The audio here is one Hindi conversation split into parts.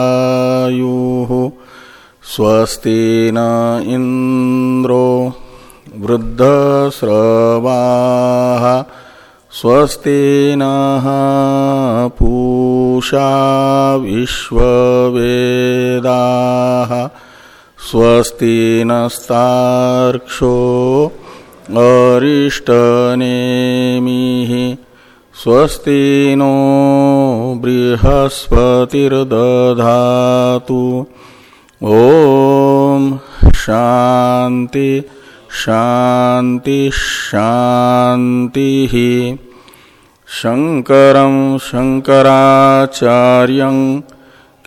स्तुष्टुवागुंसस्तनूभिर्व्यसेमदेवहितञ्जदायुः स्वस्ति न इन्द्रो वृद्धस्रवाः स्वस्ति नः पूषा विश्ववेदाः स्वस्ति नस्तार्क्षो अरिष्टनेमिः स्वस्ति नो बृहस्पतिर्दधातु। ॐ शान्ति शान्ति शान्तिः। शङ्करं शङ्कराचार्यं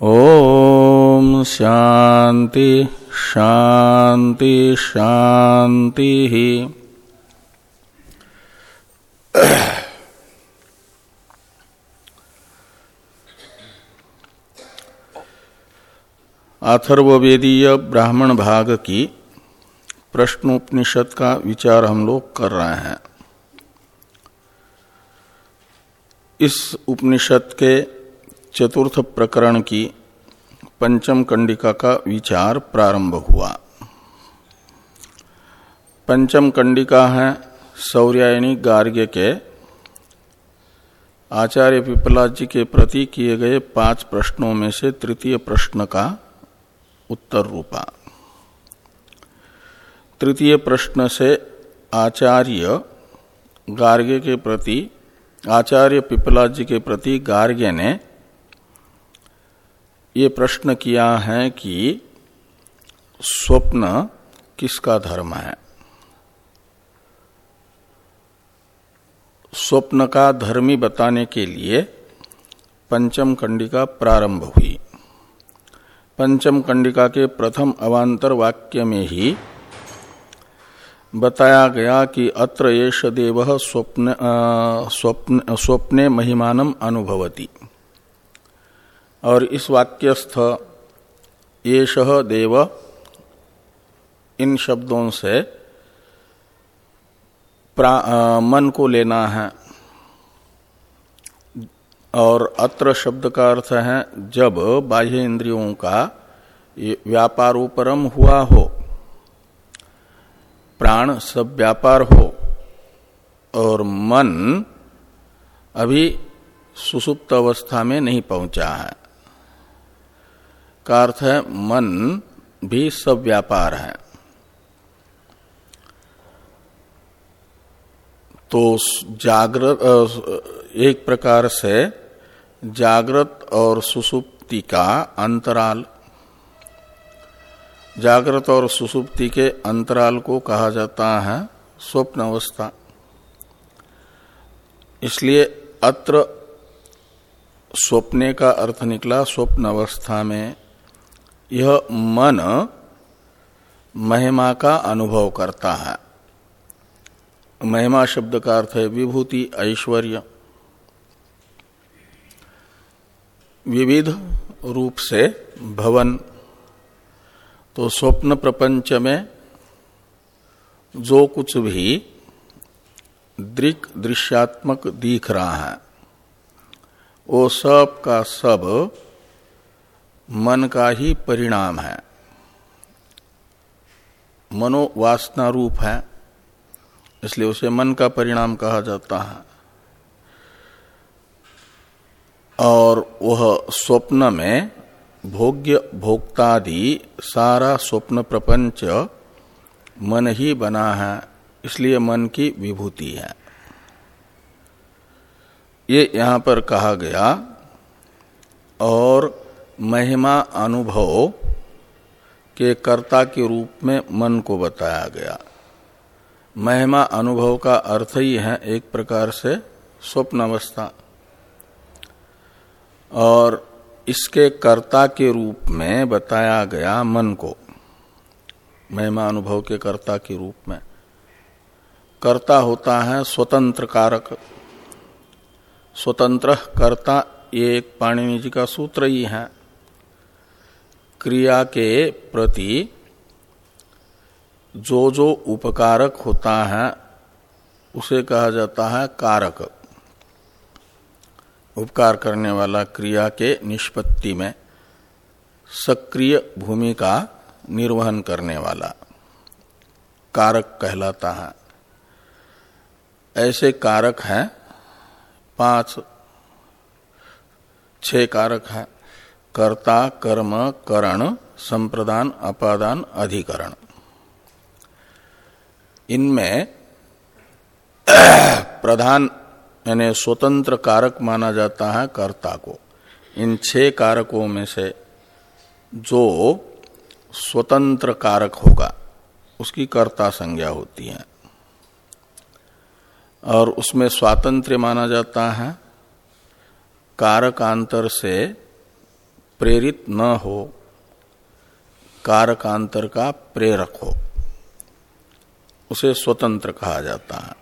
ॐ शांति शांति शान्तिः अथर्ववेदीय ब्राह्मण भाग की प्रश्नोपनिषद का विचार हम लोग कर रहे हैं। इस उपनिषद के चतुर्थ प्रकरण की पंचम कंडिका का विचार प्रारंभ हुआ। पंचम कंडिका है सौर्यायनी गार्ग्य के। आचार्य पिपला जी के प्रति किए गए पाँच प्रश्नों में से तृतीय प्रश्न का उत्तर रूपा। तृतीय प्रश्न से आचार्य गार्ग्य के प्रति, आचार्य पिपला जी के प्रति गार्ग्य ने ये प्रश्न किया है कि स्वप्न किसका धर्म है? स्वप्न का धर्मी बताने के लिए पंचम कंडिका प्रारंभ हुई। पंचम कंडिका के प्रथम अवांतर वाक्य में ही बताया गया कि अत्र येष देव स्वप्न स्वप्न, स्वप्ने महिमानम अनुभवती। और इस वाक्यस्थ येष देव इन शब्दों से आ, मन को लेना है। और अत्र शब्द का अर्थ है जब बाह्य इंद्रियों का व्यापारोपरम हुआ हो प्राण सब व्यापार हो और मन अभी सुसुप्त अवस्था में नहीं पहुँचा है। का अर्थ है, मन भी सब व्यापार है। तो जागृत एक प्रकार से जागृत और सुसुप्ति का अंतराल। जागृत और सुसुप्ति के अंतराल को कहा जाता है स्वप्न अवस्था इसलिए अत्र स्वप्ने का अर्थ निकला स्वप्न अवस्था में। यह मन महिमा का अनुभव करता है। महिमा शब्द का अर्थ है विभूति, ऐश्वर्य। विविध रूप से भवन। तो स्वप्न प्रपंच में जो कुछ भी दृक दृश्यात्मक दिख रहा है, वो सब का सब मन का ही परिणाम है। मनोवासना रूप है, इसलिए उसे मन का परिणाम कहा जाता है। और वह स्वप्न में भोग्य, भोक्तादि सारा स्वप्न प्रपंच मन ही बना है, इसलिए मन की विभूति है। ये यहाँ पर कहा गया, और महिमा अनुभव के कर्ता के रूप में मन को बताया गया। महिमा अनुभव का अर्थ ही है एक प्रकार से स्वप्न अवस्था। और इसके कर्ता के रूप में बताया गया मन को। महिमा अनुभव के कर्ता के रूप में। कर्ता होता है स्वतंत्र कारक। स्वतंत्र कर्ता ये एक पाणिनि जी का सूत्र ही है। क्रिया के प्रति जो जो उपकारक होता है, उसे कहा जाता है कारक। उपकार करने वाला क्रिया के निष्पत्ति में सक्रिय भूमिका निर्वहन करने वाला कारक कहलाता है। ऐसे कारक हैं, पाँच, छह कारक हैं। कर्ता, कर्म, करण, संप्रदान, अपादान, अधिकरण। इनमें प्रधान यानी स्वतंत्र कारक माना जाता है कर्ता को। इन छह कारकों में से जो स्वतंत्र कारक होगा, उसकी कर्ता संज्ञा होती है। और उसमें स्वातंत्र माना जाता है। कारकांतर से प्रेरित न हो, कारकांतर का प्रेरक हो। उसे स्वतंत्र कहा जाता है।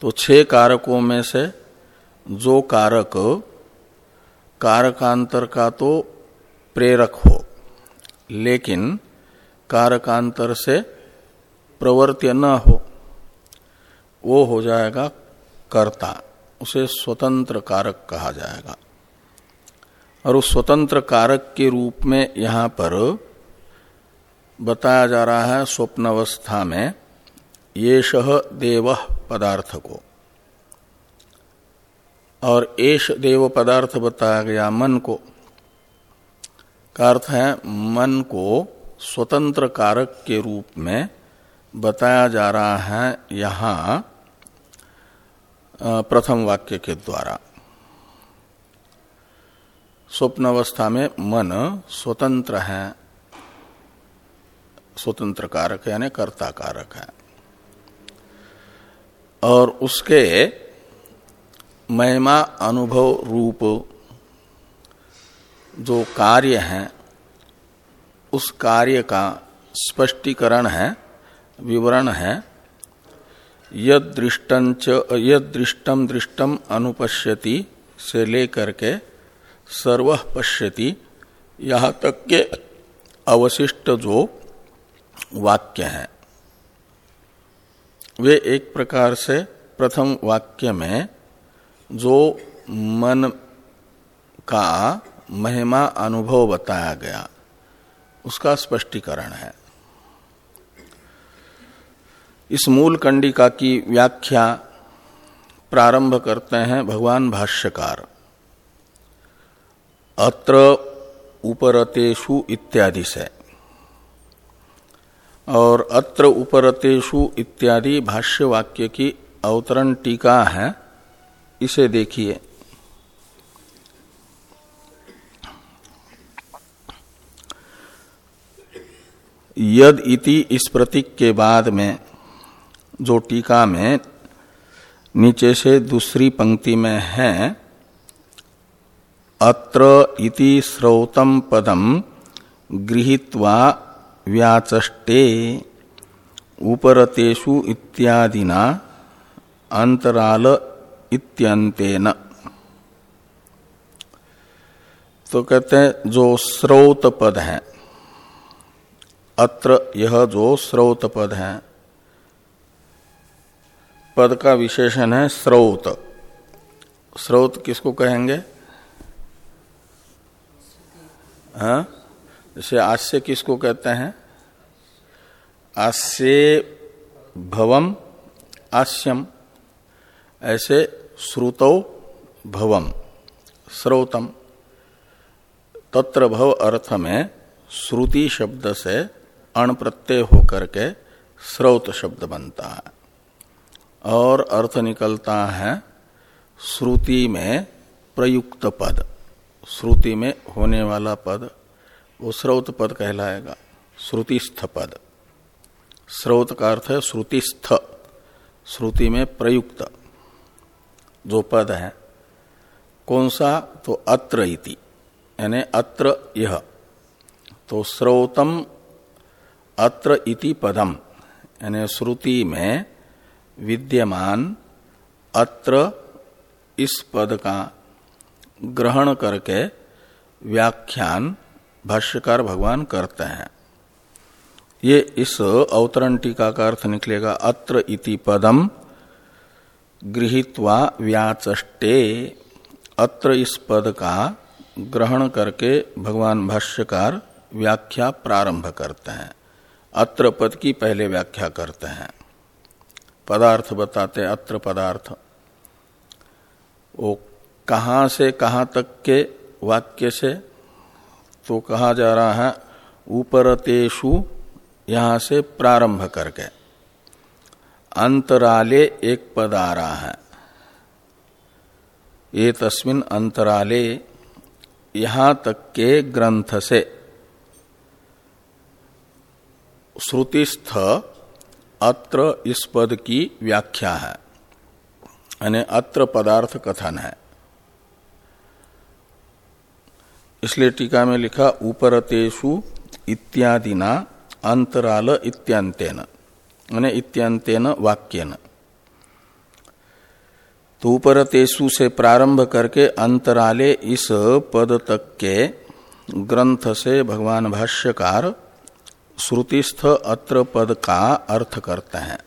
तो छह कारकों में से जो कारक कारकांतर का तो प्रेरक हो, लेकिन कारकांतर से प्रवर्त्य न हो, वो हो जाएगा कर्ता। उसे स्वतंत्र कारक कहा जाएगा। और उस स्वतंत्र कारक के रूप में यहाँ पर बताया जा रहा है स्वप्न अवस्था में, ये शह देव पदार्थ को और एश देव पदार्थ बताया गया मन को का अर्थ है मन को स्वतंत्र कारक के रूप में बताया जा रहा है यहाँ प्रथम वाक्य के द्वारा। स्वप्न अवस्था में मन स्वतंत्र है स्वतंत्र कारक यानी कर्ता कारक है। और उसके महिमा अनुभव रूप जो कार्य है, उस कार्य का स्पष्टीकरण है, विवरण है यद दृष्टम दृष्टम अनुपश्यति से लेकर के सर्व पश्यति यहाँ तक के अवशिष्ट जो वाक्य हैं। वे एक प्रकार से प्रथम वाक्य में जो मन का महिमा अनुभव बताया गया, उसका स्पष्टीकरण है। इस मूल कंडिका की व्याख्या प्रारंभ करते हैं भगवान भाष्यकार। अत्र उपरतेषु इत्यादि से। और अत्र उपरतेषु इत्यादि भाष्य वाक्य की अवतरण टीका है, इसे देखिए। यद इति इस प्रतीक के बाद में, जो टीका में नीचे से दूसरी पंक्ति में है अत्र इति श्रौतम पदम गृहीत्वा व्याचष्टे। उपरतेषु इत्यादिना अंतराल इत्यंतेन तो कहते हैं, जो स्रोत पद है, अत्र यह जो स्रोत पद है, पद का विशेषण है स्रोत। स्रोत किसको कहेंगे? हाँ? जैसे आस्य किसको कहते हैं? आस्य भवम, आस्यम। ऐसे श्रुतौ भवम स्रोतम तत्र भव अर्थ में श्रुति शब्द से अण प्रत्यय होकर के स्रोत शब्द बनता है। और अर्थ निकलता है श्रुति में प्रयुक्त पद। श्रुति में होने वाला पद वो स्रोत पद कहलाएगा, श्रुतिस्थ पद। स्रोत का अर्थ है श्रुतिस्थ, श्रुति में प्रयुक्त। जो पद है, कौन सा? तो अत्र इति, यानी अत्र यह। तो स्रोतम अत्र इति पदम, यानी श्रुति में विद्यमान अत्र इस पद का ग्रहण करके व्याख्यान भाष्यकार भगवान करते हैं। ये इस अवतरण टीका का अर्थ निकलेगा, अत्र इति पदम गृहित्वा व्याचष्टे। अत्र इस पद का ग्रहण करके भगवान भाष्यकार व्याख्या प्रारंभ करते हैं। अत्र पद की पहले व्याख्या करते हैं। पदार्थ बताते अत्र पदार्थ। वो कहाँ से कहाँ तक के वाक्य से तो कहा जा रहा है, ऊपरतेषु यहाँ से प्रारंभ करके। अंतराले एक पद आ रहा है। ये तस्मिन अंतराले यहाँ तक के ग्रंथ से। श्रुतिस्थ अत्र इस पद की व्याख्या है। यानी अत्र पदार्थ कथन है। इसलिए टीका में लिखा, उपरतेषु इत्यादिना अंतराल इत्यांतेन। मैंने इत्यांतेन वाक्यन। तो उपरतेषु से प्रारंभ करके अंतराले इस पद तक के ग्रंथ से भगवान भाष्यकार श्रुतिस्थ अत्र पद का अर्थ करते हैं।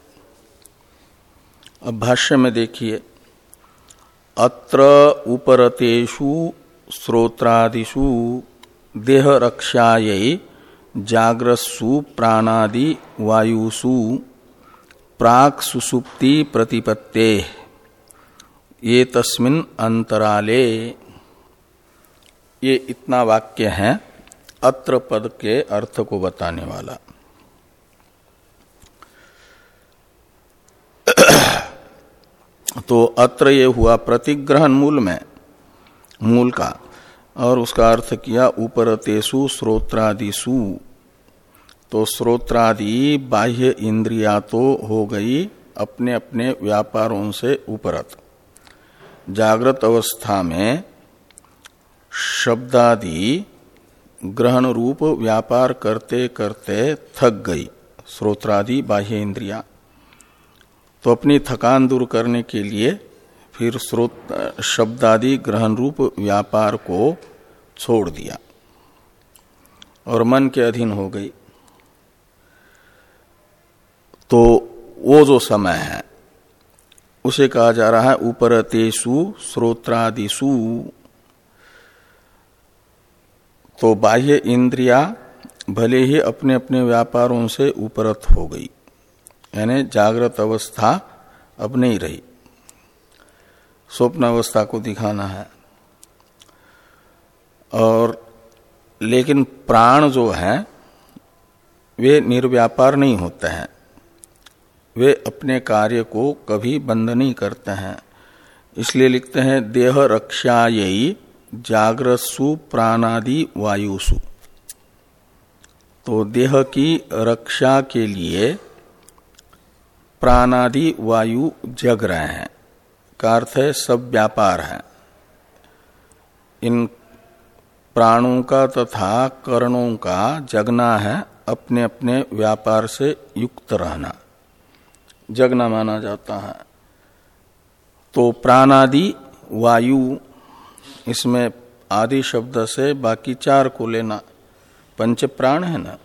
अब भाष्य में देखिए। अत्र उपरतेषु श्रोत्रादिषु देह रक्षाय जाग्रस्सु प्राणादि वायुषु प्राक सुसुप्ति प्रतिपत्ते ये तस्मिन अंतराले ये इतना वाक्य है, अत्र पद के अर्थ को बताने वाला। तो अत्र ये हुआ प्रतिग्रहण मूल में। मूल का, और उसका अर्थ किया उपरतेसु श्रोत्रादिशु तो श्रोत्रादि बाह्य इंद्रिया तो हो गई अपने अपने व्यापारों से उपरत। जागृत अवस्था में शब्दादि ग्रहण रूप व्यापार करते करते थक गई श्रोत्रादि बाह्य इंद्रिया। तो अपनी थकान दूर करने के लिए फिर स्रोत शब्दादि ग्रहण रूप व्यापार को छोड़ दिया और मन के अधीन हो गई। तो वो जो समय है, उसे कहा जा रहा है उपरतेषु श्रोत्रादिशु तो बाह्य इंद्रिया भले ही अपने अपने व्यापारों से उपरत हो गई, यानी जागृत अवस्था अब नहीं रही। स्वप्न अवस्था को दिखाना है। और लेकिन प्राण जो है, वे निर्व्यापार नहीं होते हैं। वे अपने कार्य को कभी बंद नहीं करते हैं। इसलिए लिखते हैं, देह रक्षा रक्षायी जागृसु प्राणादि वायुसु। तो देह की रक्षा के लिए प्राणादि वायु जग रहे हैं। का अर्थ है, सब व्यापार है। इन प्राणों का तथा कर्णों का जगना है अपने अपने व्यापार से युक्त रहना। जगना माना जाता है। तो प्राणादि, वायु, इसमें आदि शब्द से बाकी चार को लेना पंच प्राण है ना?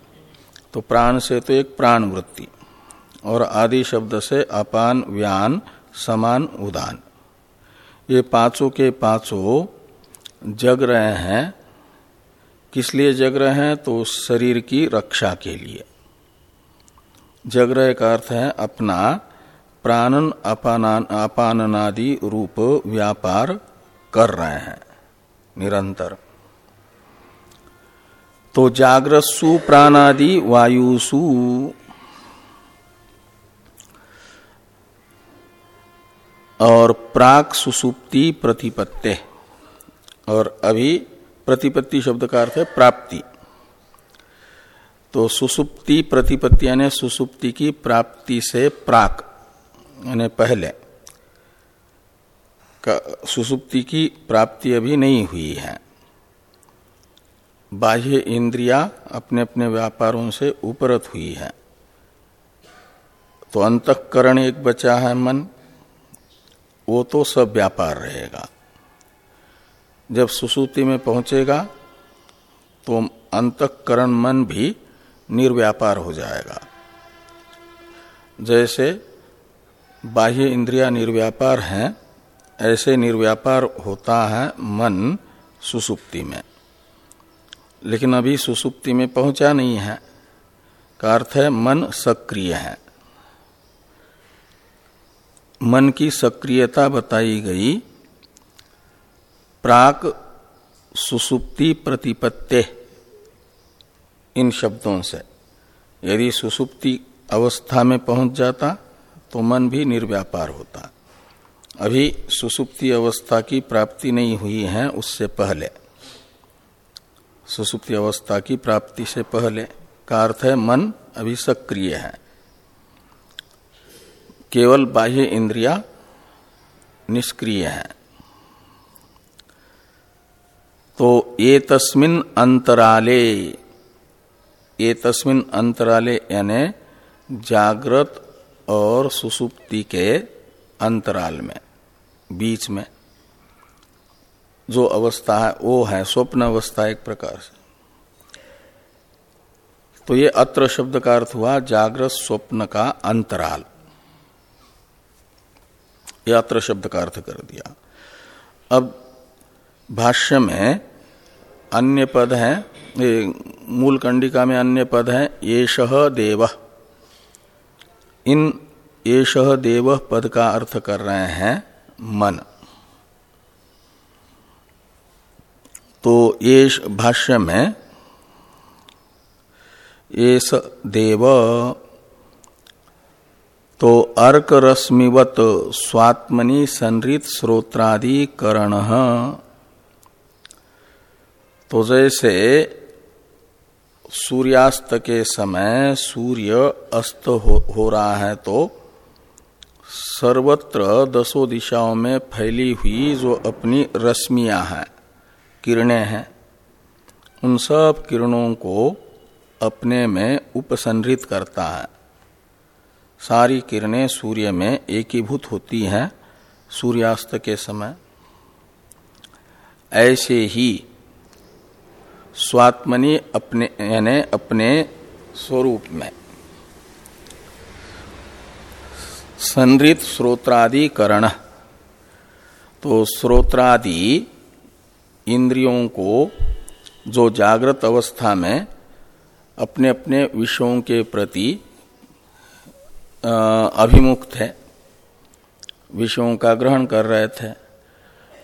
तो प्राण से तो एक प्राण वृत्ति, और आदि शब्द से अपान, व्यान समान उदान। ये पाँचों के पाँचों जग रहे हैं। किस लिए जग रहे हैं? तो शरीर की रक्षा के लिए। जगरय का अर्थ है अपना प्राणन अपाननादि रूप व्यापार कर रहे हैं। निरंतर। तो जागृसु प्राणादि वायुसु और प्राक सुसुप्ति प्रतिपत्ते। और अभी प्रतिपत्ति शब्द का अर्थ है प्राप्ति। तो सुसुप्ति प्रतिपत्ति यानी सुसुप्ति की प्राप्ति से प्राक, यानी पहले। सुसुप्ति की प्राप्ति अभी नहीं हुई है। बाह्य इंद्रिया अपने अपने व्यापारों से उपरत हुई है। तो अंतकरण एक बचा है मन वो तो सब व्यापार रहेगा। जब सुसूति में पहुंचेगा तो अंतकरण मन भी निर्व्यापार हो जाएगा। जैसे बाह्य इंद्रिया निर्व्यापार हैं, ऐसे निर्व्यापार होता है मन सुसुप्ति में। लेकिन अभी सुसुप्ति में पहुँचा नहीं है। का अर्थ है मन सक्रिय है। मन की सक्रियता बताई गई। प्राक सुसुप्ति प्रतिपत्ति, इन शब्दों से। यदि सुसुप्ति अवस्था में पहुँच जाता तो मन भी निर्व्यापार होता। अभी सुसुप्ति अवस्था की प्राप्ति नहीं हुई है, उससे पहले। सुसुप्ति अवस्था की प्राप्ति से पहले, का अर्थ है मन अभी सक्रिय है। केवल बाह्य इंद्रिया निष्क्रिय है। तो ये तस्मिन अंतराले ये तस्मिन अंतराले यानी जागृत और सुसुप्ति के अंतराल में, बीच में, जो अवस्था है, वो है स्वप्न अवस्था एक प्रकार से। तो ये अत्र शब्द का अर्थ हुआ जागृत स्वप्न का अंतराल। यात्र शब्द का अर्थ कर दिया। अब भाष्य में अन्य पद है मूल कंडिका में अन्य पद है येष देव। इन येष देव पद का अर्थ कर रहे हैं मन। तो ये भाष्य में ये देव तो अर्क रश्मिवत स्वात्मनि संरित श्रोत्रादि करण। तो जैसे सूर्यास्त के समय सूर्य अस्त हो, हो रहा है तो सर्वत्र दसों दिशाओं में फैली हुई जो अपनी रश्मियाँ हैं किरणें हैं उन सब किरणों को अपने में उपसंहृत करता है। सारी किरणें सूर्य में एकीभूत होती हैं सूर्यास्त के समय। ऐसे ही स्वात्मनि अपने, यानी अपने स्वरूप में संरित श्रोत्रादि करण तो श्रोत्रादि इंद्रियों को जो जागृत अवस्था में अपने अपने विषयों के प्रति अभिमुख थे विषयों का ग्रहण कर रहे थे,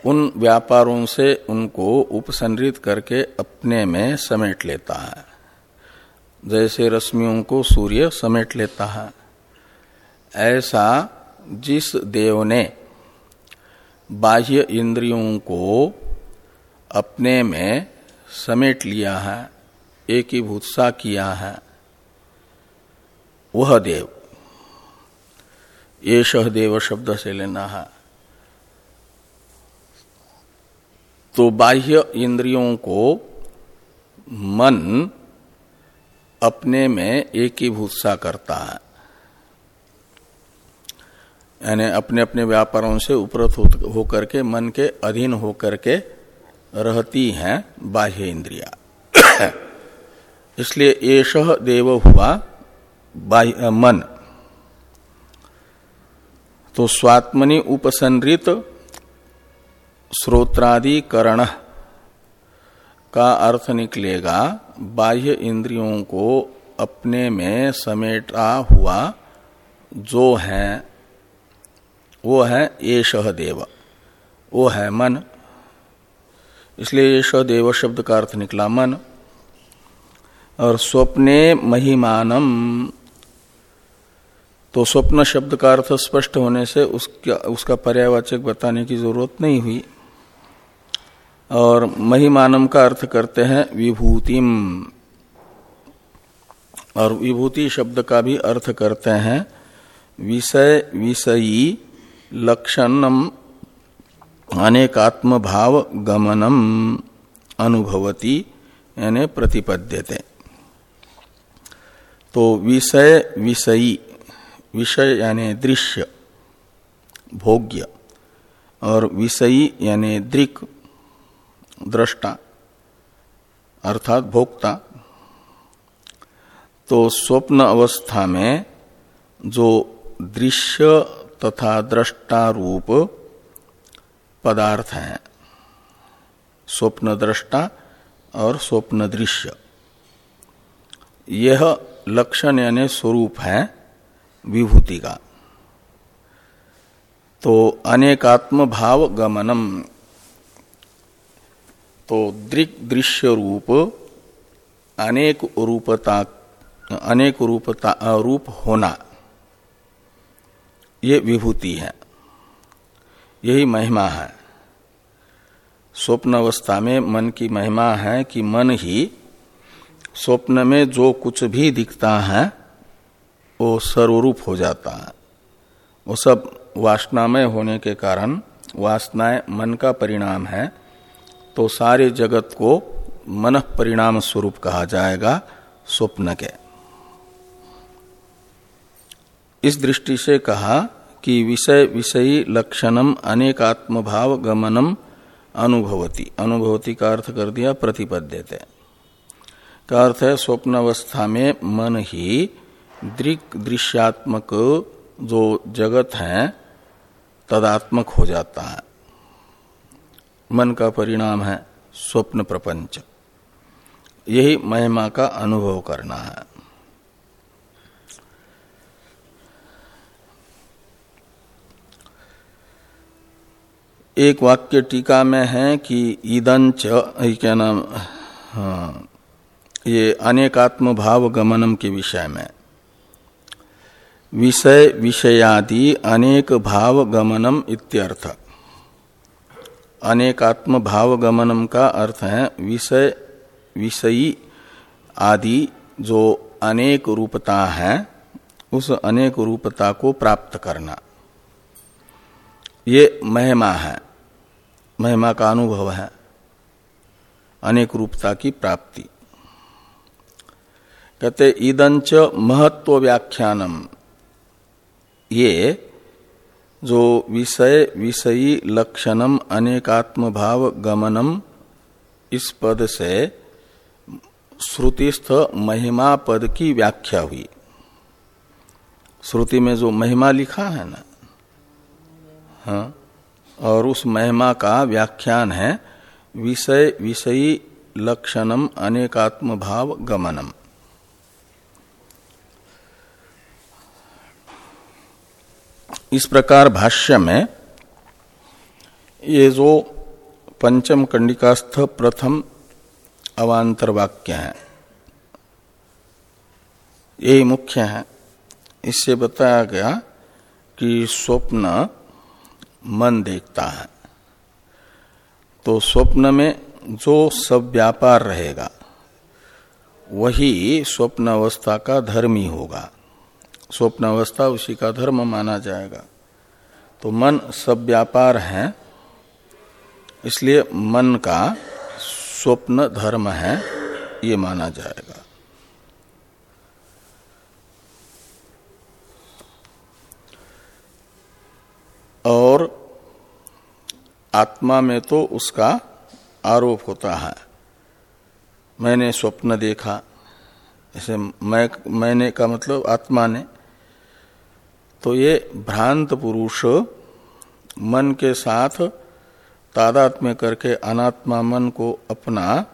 उन व्यापारों से उनको उपसंहरित करके अपने में समेट लेता है। जैसे रश्मियों को सूर्य समेट लेता है। ऐसा जिस देव ने बाह्य इंद्रियों को अपने में समेट लिया है एक ही भूतसा किया है, वह देव। ये देव शब्द से लेना है तो बाह्य इंद्रियों को मन अपने में एक ही भूसा करता है। यानी अपने अपने व्यापारों से उपरत होकर के मन के अधीन होकर के रहती हैं बाह्य इंद्रिया। इसलिए एष देव हुआ बाह्य, मन। तो स्वात्मनि उपसंरित श्रोत्रादि करण का अर्थ निकलेगा, बाह्य इंद्रियों को अपने में समेटा हुआ जो है, वो है ये देव, वो है मन। इसलिए ये देव शब्द का अर्थ निकला मन। और स्वप्ने महिमानम तो स्वप्न शब्द का अर्थ स्पष्ट होने से उसका उसका पर्यावाचक बताने की ज़रूरत नहीं हुई। और महिमानम का अर्थ करते हैं विभूतिम। और विभूति शब्द का भी अर्थ करते हैं विषय, विषयी, लक्षणम अनेकात्म भाव गमनम, अनुभवती, यानी प्रतिपद्यते। तो विषय, विषयी विषय यानी दृश्य, भोग्य और विषयी यानी दृक, दृष्टा अर्थात भोक्ता। तो स्वप्न अवस्था में जो दृश्य तथा दृष्टा रूप पदार्थ हैं, स्वप्न दृष्टा और स्वप्न दृश्य, यह लक्षण यानी स्वरूप है। विभूति का। तो अनेकात्म भाव गमनम। तो दृक दृश्य रूप, अनेक रूपता अनेक रूपता रूप होना, ये विभूति है। यही महिमा है। स्वप्न अवस्था में मन की महिमा है कि मन ही स्वप्न में जो कुछ भी दिखता है वो सर्वरूप हो जाता है। वो सब वासनामय होने के कारण वासनाएँ मन का परिणाम है तो सारे जगत को मन परिणाम स्वरूप कहा जाएगा स्वप्न के। इस दृष्टि से कहा कि विषय विषयी लक्षणम अनेकात्म भाव गमनम अनुभवती। अनुभवती का अर्थ कर दिया प्रतिपद्यते। का अर्थ है स्वप्न अवस्था में मन ही दृक दृश्यात्मक जो जगत है, तदात्मक हो जाता है। मन का परिणाम है स्वप्न प्रपंच। यही महिमा का अनुभव करना है। एक वाक्य टीका में है कि ईदंच क्या नाम हाँ ये अनेकात्म भाव गमनम के विषय में। विषय विषयादि अनेक भाव गमनम इत्यर्थ। अनेकात्म भाव गमनम का अर्थ है, विषय, विषयी आदि जो अनेक रूपता है, उस अनेक रूपता को प्राप्त करना। ये महिमा है, महिमा का अनुभव है, अनेक रूपता की प्राप्ति। कहते ईदंच महत्व व्याख्यानम। ये जो विषय, विषयी लक्षणम अनेकात्म भाव गमनम, इस पद से श्रुतिस्थ महिमा पद की व्याख्या हुई। श्रुति में जो महिमा लिखा है ना हाँ और उस महिमा का व्याख्यान है, विषय, विषयी लक्षणम अनेकात्म भाव गमनम। इस प्रकार भाष्य में ये जो पंचम कंडिकास्थ प्रथम अवांतर वाक्य है, यही मुख्य है। इससे बताया गया कि स्वप्न मन देखता है। तो स्वप्न में जो सब व्यापार रहेगा, वही स्वप्न अवस्था का धर्म होगा। स्वप्न अवस्था उसी का धर्म माना जाएगा। तो मन सब व्यापार है, इसलिए मन का स्वप्न धर्म है, ये माना जाएगा। और आत्मा में तो उसका आरोप होता है, मैंने स्वप्न देखा ऐसे मैं, मैंने का मतलब आत्मा ने तो ये भ्रांत पुरुष मन के साथ तादात्म्य करके अनात्मा मन को अपना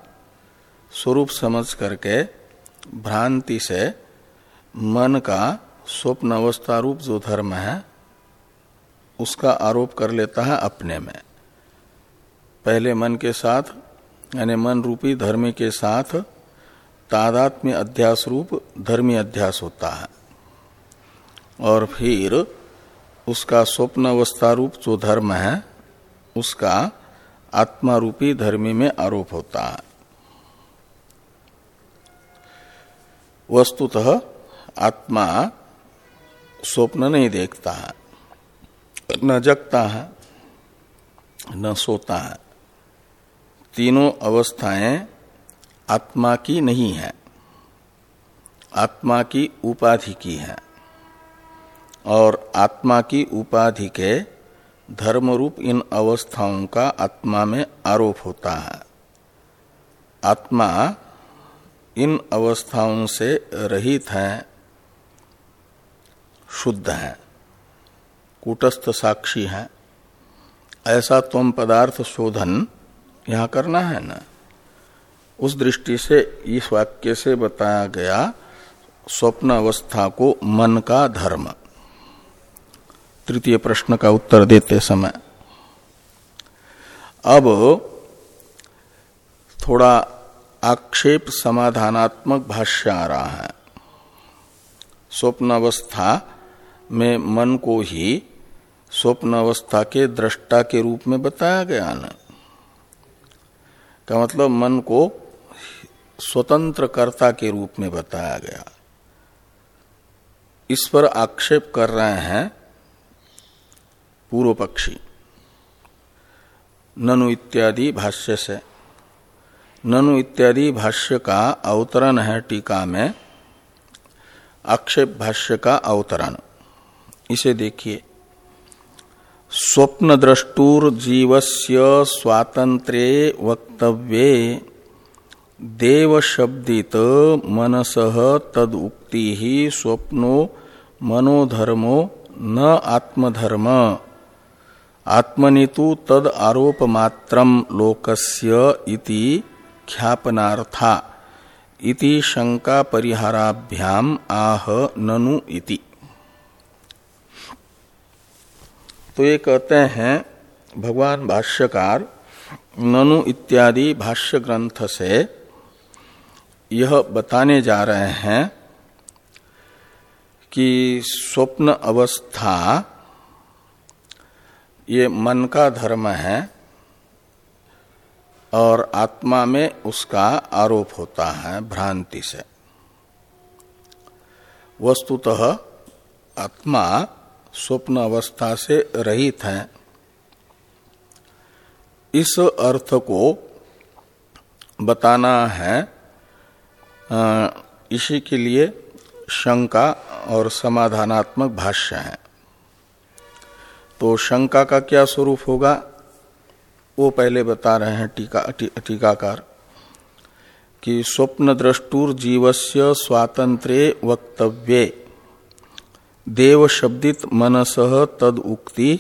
स्वरूप समझ करके भ्रांति से मन का स्वप्न अवस्था रूप जो धर्म है, उसका आरोप कर लेता है अपने में। पहले मन के साथ, यानी मन रूपी धर्म के साथ तादात्म्य अध्यास रूप धर्मी अध्यास होता है। और फिर उसका स्वप्न अवस्था रूप जो धर्म है, उसका आत्मा रूपी धर्मी में आरोप होता है। वस्तुतः आत्मा स्वप्न नहीं देखता है, न जगता है, न सोता है। तीनों अवस्थाएँ आत्मा की नहीं है, आत्मा की उपाधि की है। और आत्मा की उपाधि के धर्म रूप इन अवस्थाओं का आत्मा में आरोप होता है। आत्मा इन अवस्थाओं से रहित है, शुद्ध है, कूटस्थ साक्षी है। ऐसा तुम पदार्थ शोधन यहाँ करना है ना? उस दृष्टि से इस वाक्य से बताया गया स्वप्न अवस्था को मन का धर्म। तृतीय प्रश्न का उत्तर देते समय। अब थोड़ा आक्षेप समाधानात्मक भाष्य आ रहा है। स्वप्न अवस्था में मन को ही स्वप्न अवस्था के दृष्टा के रूप में बताया गया न। का मतलब मन को स्वतंत्र कर्ता के रूप में बताया गया। इस पर आक्षेप कर रहे हैं पूर्व पक्षी ननु इत्यादि भाष्य से। ननु इत्यादि भाष्य का अवतरण है टीका में। आक्षेप भाष्य का अवतरण। इसे देखिए। स्वप्न द्रष्टुर जीवस्य स्वातंत्र्य वक्तव्ये देव शब्दित मनस तद उक्ति ही स्वप्नो मनोधर्मो न आत्मधर्म। आत्मनि तो तद आरोप मात्रम लोकस्य इति ख्यापनार्था। इति शंका परिहाराभ्याम आह ननु इति। तो ये कहते हैं, भगवान भाष्यकार, ननु इत्यादि भाष्य ग्रंथ से यह बताने जा रहे हैं कि स्वप्न अवस्था ये मन का धर्म है और आत्मा में उसका आरोप होता है भ्रांति से। वस्तुतः आत्मा स्वप्न अवस्था से रहित है। इस अर्थ को बताना है इसी के लिए शंका और समाधानात्मक भाष्य है। तो शंका का क्या स्वरूप होगा? वो पहले बता रहे हैं टीका टीकाकार कि स्वप्न द्रष्टुर जीवस्य स्वातंत्र्य वक्तव्य। देव शब्दित मनस तद उक्ति।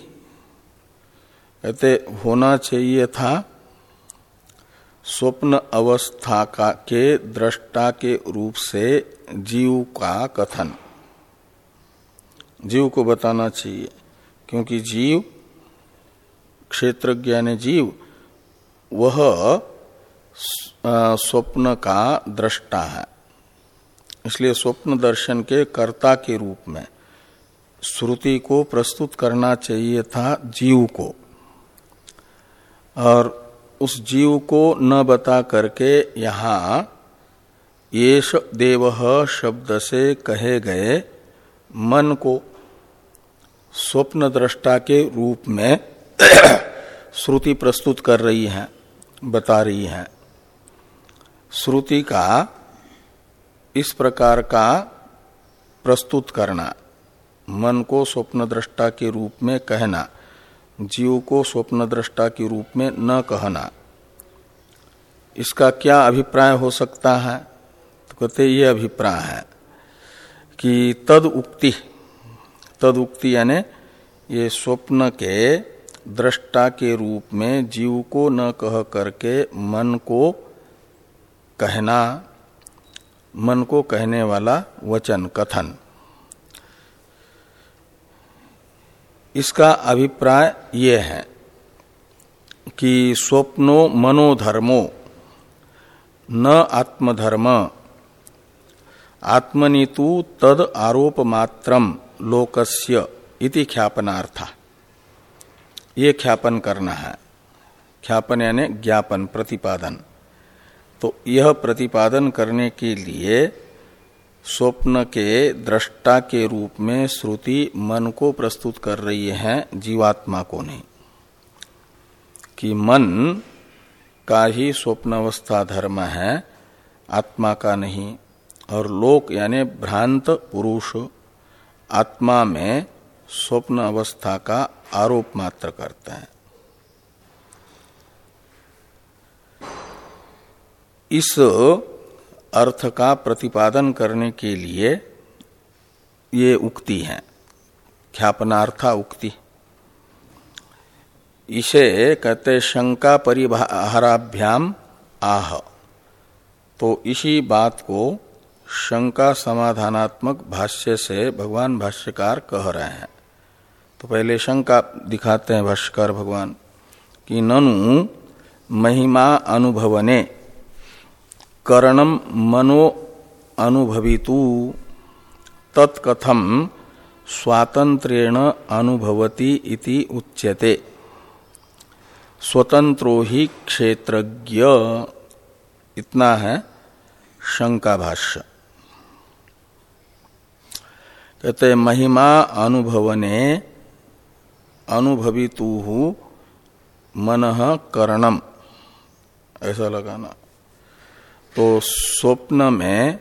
कहते होना चाहिए था स्वप्न अवस्था का, के दृष्टा के रूप से जीव का कथन। जीव को बताना चाहिए। क्योंकि जीव, क्षेत्रज्ञ ने जीव, वह स्वप्न का दृष्टा है। इसलिए स्वप्न दर्शन के कर्ता के रूप में श्रुति को प्रस्तुत करना चाहिए था जीव को। और उस जीव को न बता करके यहाँ येष देव शब्द से कहे गए मन को स्वप्न दृष्टा के रूप में श्रुति प्रस्तुत कर रही है, बता रही है। श्रुति का इस प्रकार का प्रस्तुत करना, मन को स्वप्न दृष्टा के रूप में कहना, जीव को स्वप्न दृष्टा के रूप में न कहना, इसका क्या अभिप्राय हो सकता है? तो कहते ये अभिप्राय है कि तद उक्ति तद उक्ति यानी ये स्वप्न के दृष्टा के रूप में जीव को न कह करके मन को कहना, मन को कहने वाला वचन, कथन। इसका अभिप्राय ये है कि स्वप्नो मनोधर्मो, न आत्मधर्म। आत्मनितु तद आरोप मात्रम लोकस्य इति ख्यापनार्थ। ये ख्यापन करना है। ख्यापन यानी ज्ञापन, प्रतिपादन। तो यह प्रतिपादन करने के लिए स्वप्न के, दृष्टा के रूप में श्रुति मन को प्रस्तुत कर रही है जीवात्मा को नहीं। कि मन का ही स्वप्न अवस्था धर्म है, आत्मा का नहीं। और लोक यानी भ्रांत पुरुष आत्मा में स्वप्न अवस्था का आरोप मात्र करते हैं। इस अर्थ का प्रतिपादन करने के लिए ये उक्ति है, ख्यापनार्था उक्ति। इसे कहते शंका परिहाराभ्याम आह। तो इसी बात को शंका समाधानात्मक भाष्य से भगवान भाष्यकार कह रहे हैं। तो पहले शंका दिखाते हैं भाष्यकार भगवान कि ननु महिमा अनुभवने करणम मनो अनुभवितु तत्कथम स्वातंत्रेण अनुभवती इति उच्यते। स्वतंत्रो ही क्षेत्रज्ञ। इतना है शंका भाष्य। कहते महिमा अनुभवने अनुभवितु मन करणम। ऐसा लगाना। तो स्वप्न में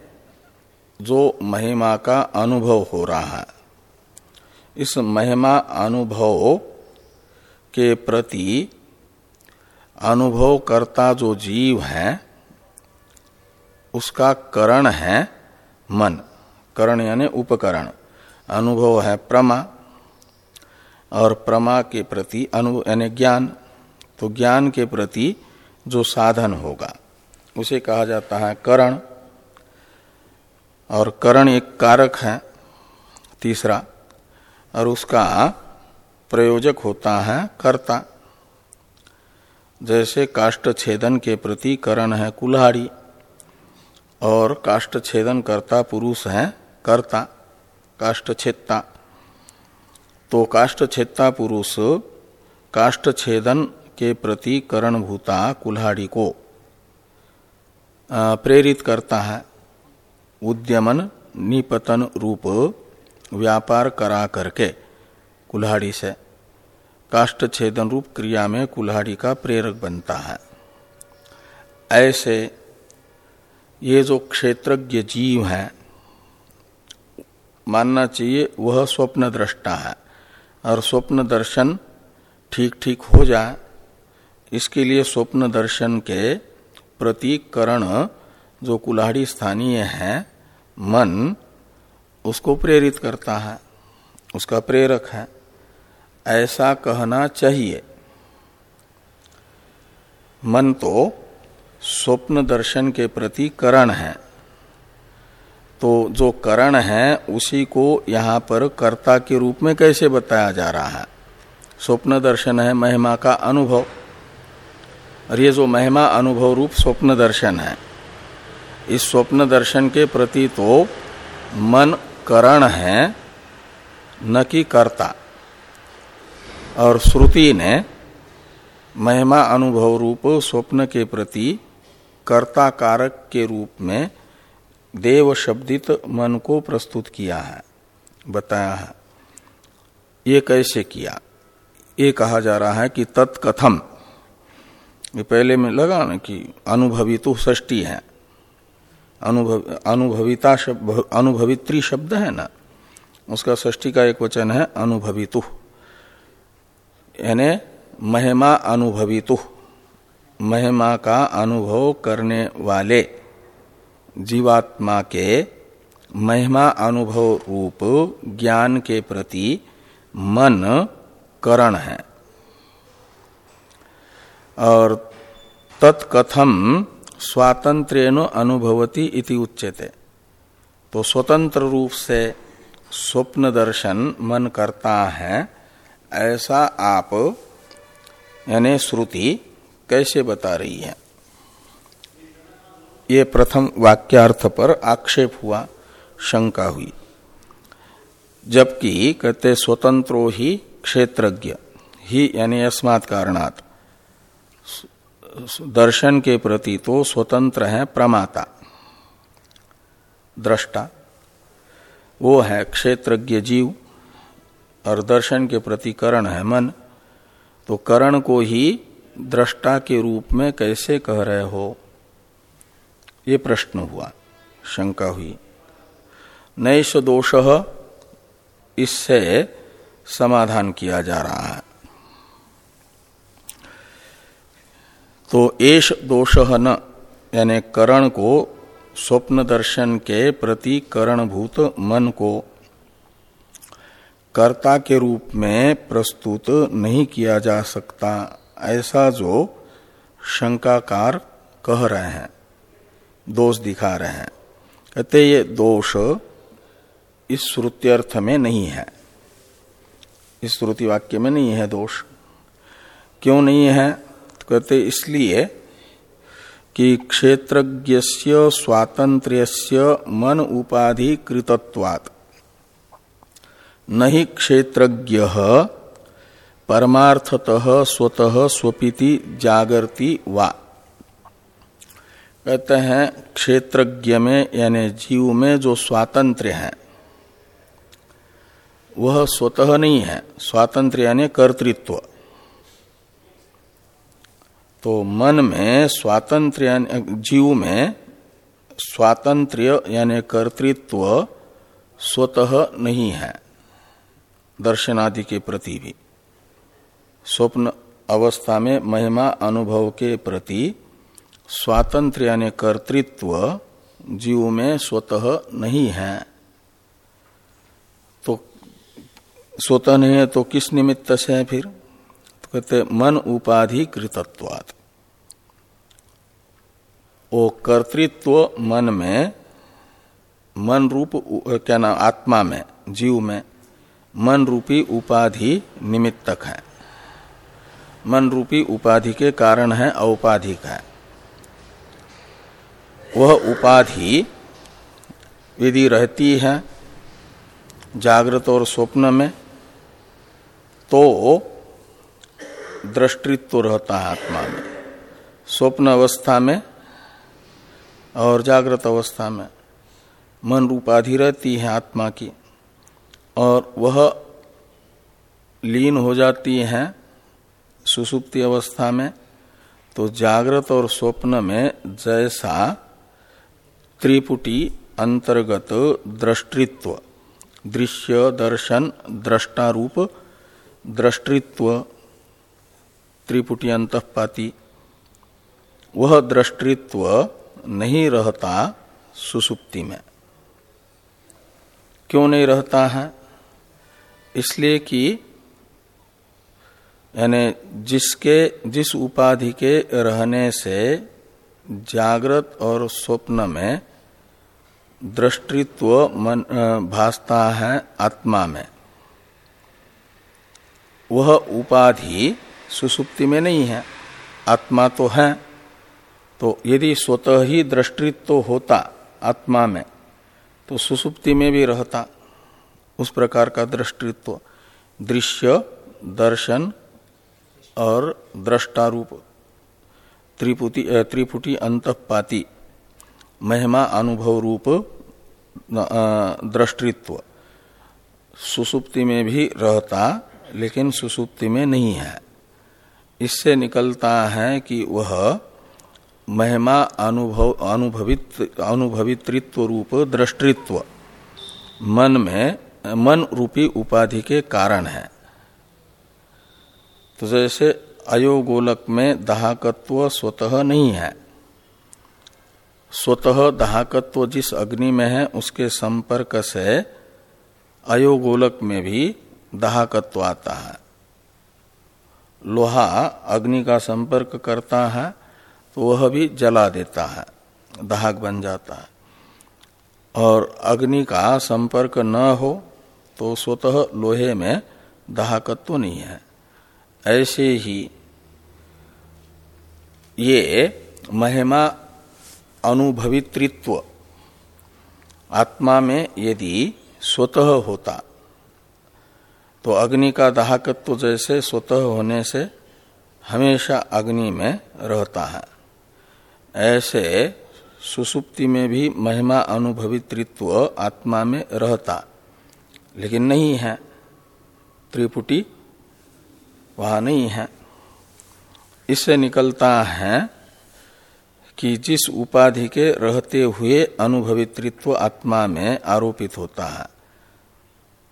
जो महिमा का अनुभव हो रहा है, इस महिमा अनुभव के प्रति अनुभव करता जो जीव है, उसका करण है मन। करण यानी उपकरण। अनुभव है प्रमा, और प्रमा के प्रति अनु, यानी ज्ञान तो ज्ञान के प्रति जो साधन होगा, उसे कहा जाता है करण, और करण एक कारक है, तीसरा, और उसका प्रयोजक होता है कर्ता। जैसे काष्ट छेदन के प्रति करण है कुल्हाड़ी, और काष्ट छेदन करता पुरुष है कर्ता। काष्ट छेदता तो काष्ट छेदता पुरुष काष्ट छेदन के प्रति करणभूता कुल्हाड़ी को प्रेरित करता है। उद्यमन निपतन रूप व्यापार करा करके कुल्हाड़ी से। काष्ट छेदन रूप क्रिया में कुल्हाड़ी का प्रेरक बनता है। ऐसे ये जो क्षेत्रज्ञ जीव है मानना चाहिए, वह स्वप्न दृष्टा है। और स्वप्न दर्शन ठीक ठीक हो जाए, इसके लिए स्वप्न दर्शन के प्रतीकरण जो कुल्हाड़ी स्थानीय है, मन उसको प्रेरित करता है, उसका प्रेरक है। ऐसा कहना चाहिए। मन तो स्वप्न दर्शन के प्रति करण है। तो जो करण है, उसी को यहाँ पर कर्ता के रूप में कैसे बताया जा रहा है? स्वप्न दर्शन है महिमा का अनुभव। और ये जो महिमा अनुभव रूप स्वप्न दर्शन है, इस स्वप्न दर्शन के प्रति तो मन करण है, न कि कर्ता। और श्रुति ने महिमा अनुभव रूप स्वप्न के प्रति कर्ता कारक के रूप में देव शब्दित मन को प्रस्तुत किया है, बताया है। ये कैसे किया? ये कहा जा रहा है कि तत्कथम। ये पहले में लगा ना कि अनुभवितु ष्टी है। अनुभव, अनुभविता शब्द अनुभवित्री शब्द है ना? उसका ष्टी का एक वचन है, अनुभवितु। यानी महिमा अनुभवितु। महिमा का अनुभव करने वाले। जीवात्मा के महिमा अनुभव रूप ज्ञान के प्रति मन करण है। और तत्कथम स्वातंत्र्यन अनुभवती इति उच्यते। तो स्वतंत्र रूप से स्वप्न दर्शन मन करता है, ऐसा आप, यानी श्रुति कैसे बता रही है? ये प्रथम वाक्यार्थ पर आक्षेप हुआ, शंका हुई। जबकि कहते, स्वतंत्रो ही क्षेत्रज्ञ। ही यानी अस्मात् कारणात। दर्शन के प्रति तो स्वतंत्र है प्रमाता। दृष्टा। वो है क्षेत्रज्ञ जीव, और दर्शन के प्रति करण है मन। तो करण को ही दृष्टा के रूप में कैसे कह रहे हो? ये प्रश्न हुआ। शंका हुई। नैश दोष इससे समाधान किया जा रहा है। तो एश दोष न, यानी करण को, स्वप्न दर्शन के प्रति करणभूत मन को कर्ता के रूप में प्रस्तुत नहीं किया जा सकता, ऐसा जो शंकाकार कह रहे हैं। दोष दिखा रहे हैं। कहते ये दोष इस श्रुत्यर्थ में नहीं है। इस श्रुति वाक्य में नहीं है दोष। क्यों नहीं है? तो कहते इसलिए कि क्षेत्रज्ञ स्वातंत्र्य मन उपाधि कृतत्वात् नहीं क्षेत्रज्ञ परमार्थतः स्वतः स्वपीति जागरती वा। कहते हैं, क्षेत्रज्ञ में, यानी जीव में जो स्वातंत्र है, वह स्वतः नहीं है। स्वातंत्र यानी कर्तृत्व। तो मन में स्वातंत्र जीव में स्वातंत्र यानी कर्तृत्व स्वतः नहीं है, दर्शनादि के प्रति भी। स्वप्न अवस्था में महिमा अनुभव के प्रति स्वातंत्र यानी कर्तृत्व जीव में स्वतः नहीं है। तो स्वतः नहीं है तो किस निमित्त से है फिर? तो कहते मन उपाधि कृतत्वात्। वो कर्तृत्व मन में, मन रूप क्या नाम, आत्मा में, जीव में, मन रूपी उपाधि निमित्तक है। मन रूपी उपाधि के कारण है, औपाधिक है। वह उपाधि यदि रहती है जागृत और स्वप्न में तो दृष्टित्व रहता है आत्मा में। स्वप्न अवस्था में और जागृत अवस्था में मन रूपाधि रहती है आत्मा की, और वह लीन हो जाती हैं सुसुप्ति अवस्था में तो जागृत और स्वप्न में जैसा त्रिपुटी अंतर्गत दृष्टित्व दृश्य दर्शन दृष्टारूप दृष्टित्व त्रिपुटी अंतपाती। वह दृष्टित्व नहीं रहता सुसुप्ति में। क्यों नहीं रहता है? इसलिए कि, यानी जिसके, जिस उपाधि के रहने से जागृत और स्वप्न में दृष्टित्व मन भासता है आत्मा में। वह उपाधि सुसुप्ति में नहीं है, आत्मा तो है। तो यदि स्वतः ही दृष्टित्व होता आत्मा में तो सुसुप्ति में भी रहता। उस प्रकार का दृष्टित्व, दृश्य, दर्शन और दृष्टारूप। त्रिपुटी त्रिपुटी अंतपाती, महिमा अनुभव रूप दृष्टित्व। सुसुप्ति में भी रहता, लेकिन सुसुप्ति में नहीं है। इससे निकलता है कि वह महिमा अनुभव, अनुभवित अनुभवित्व रूप दृष्टित्व। मन में, मन रूपी उपाधि के कारण है। तो जैसे अयोगोलक में दाहकत्व स्वतः नहीं है। स्वतः दाहकत्व जिस अग्नि में है, उसके संपर्क से अयोगोलक में भी दाहकत्व आता है। लोहा अग्नि का संपर्क करता है तो वह भी जला देता है, दाहक बन जाता है। और अग्नि का संपर्क न हो तो स्वतः लोहे में दाहकत्व नहीं है। ऐसे ही ये महिमा अनुभवित्व आत्मा में यदि स्वतः होता तो अग्नि का दाहकत्व जैसे स्वतः होने से हमेशा अग्नि में रहता है। ऐसे सुसुप्ति में भी महिमा अनुभवित्व आत्मा में रहता, लेकिन नहीं है। त्रिपुटी वहाँ नहीं है। इससे निकलता है कि जिस उपाधि के रहते हुए अनुभवित्व आत्मा में आरोपित होता है,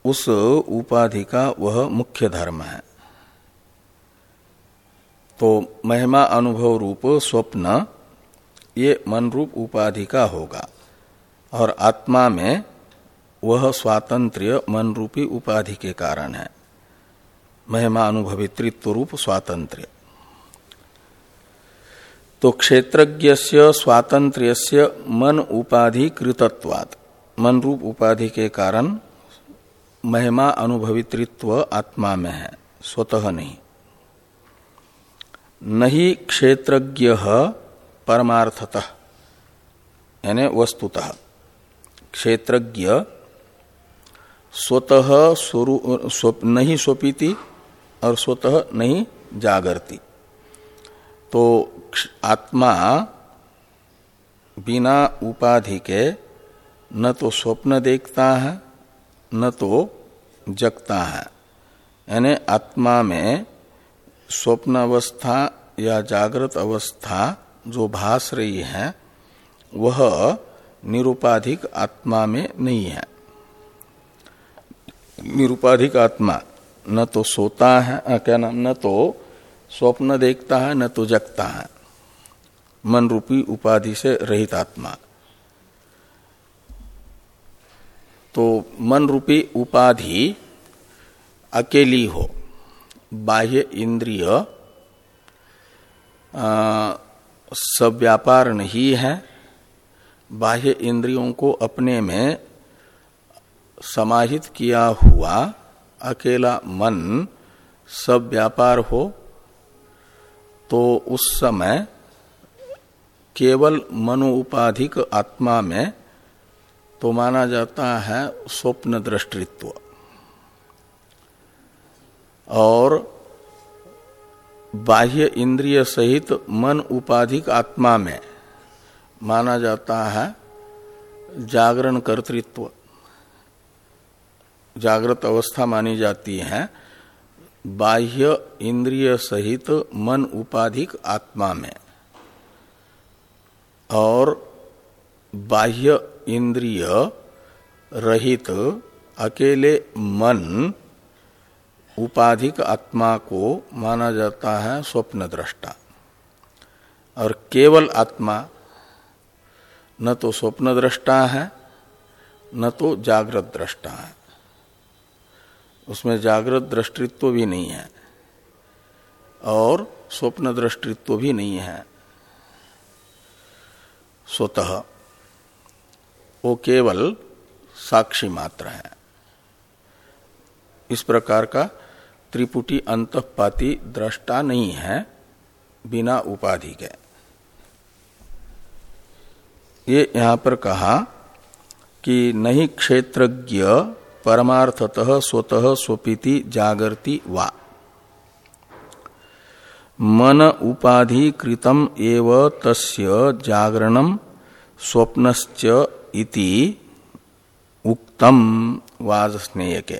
उस उपाधि का वह मुख्य धर्म है। तो महिमा अनुभव रूप स्वप्न, ये मन रूप उपाधि का होगा, और आत्मा में वह स्वातंत्र्य मन रूपी उपाधि के कारण है। महिमा अनुभवित्व रूप स्वातंत्र्य। तो क्षेत्रज्ञ स्वातंत्र्य मन उपाधि कृतत्वाद मन रूप उपाधि के कारण महिमा अनुभवित्व आत्मा में है, स्वतः नहीं। नहीं क्षेत्रज्ञ परमार्थतः, यानी वस्तुतः। क्षेत्रज्ञ स्वतः स्वरूप नहीं स्वपीति और स्वतः नहीं जागरती। तो आत्मा बिना उपाधि के न तो स्वप्न देखता है, न तो जगता है। यानी आत्मा में स्वप्न अवस्था या जागृत अवस्था जो भास रही है, वह निरुपाधिक आत्मा में नहीं है। निरुपाधिक आत्मा न तो सोता है, क्या नाम, न तो स्वप्न देखता है, न तो जगता है। मन रूपी उपाधि से रहित आत्मा। तो मन रूपी उपाधि अकेली हो, बाह्य इंद्रिय सब व्यापार नहीं है, बाह्य इंद्रियों को अपने में समाहित किया हुआ अकेला मन सब व्यापार हो तो उस समय केवल मनोउपाधिक आत्मा में तो माना जाता है स्वप्न दृष्टित्व। और बाह्य इंद्रिय सहित मन उपाधिक आत्मा में माना जाता है जागरण कर्तृत्व। जागृत अवस्था मानी जाती है बाह्य इंद्रिय सहित मन उपाधिक आत्मा में। और बाह्य इंद्रिय रहित अकेले मन उपाधिक आत्मा को माना जाता है स्वप्न दृष्टा। और केवल आत्मा, न तो स्वप्न दृष्टा है, न तो जागृत दृष्टा है। उसमें जागृत दृष्टित्व भी नहीं है और स्वप्न दृष्टित्व भी नहीं है। स्वतः। वो केवल साक्षी मात्र है। इस प्रकार का त्रिपुटी अंतपाती दृष्टा नहीं है, बिना उपाधि के। ये यहाँ पर कहा कि नहीं क्षेत्रज्ञ परमार्थतः स्वतः स्वपीति जागृति वा। मन उपाधि कृतम एव तस्य जागरणम स्वप्नश्च इति उक्तम वाज स्नेयके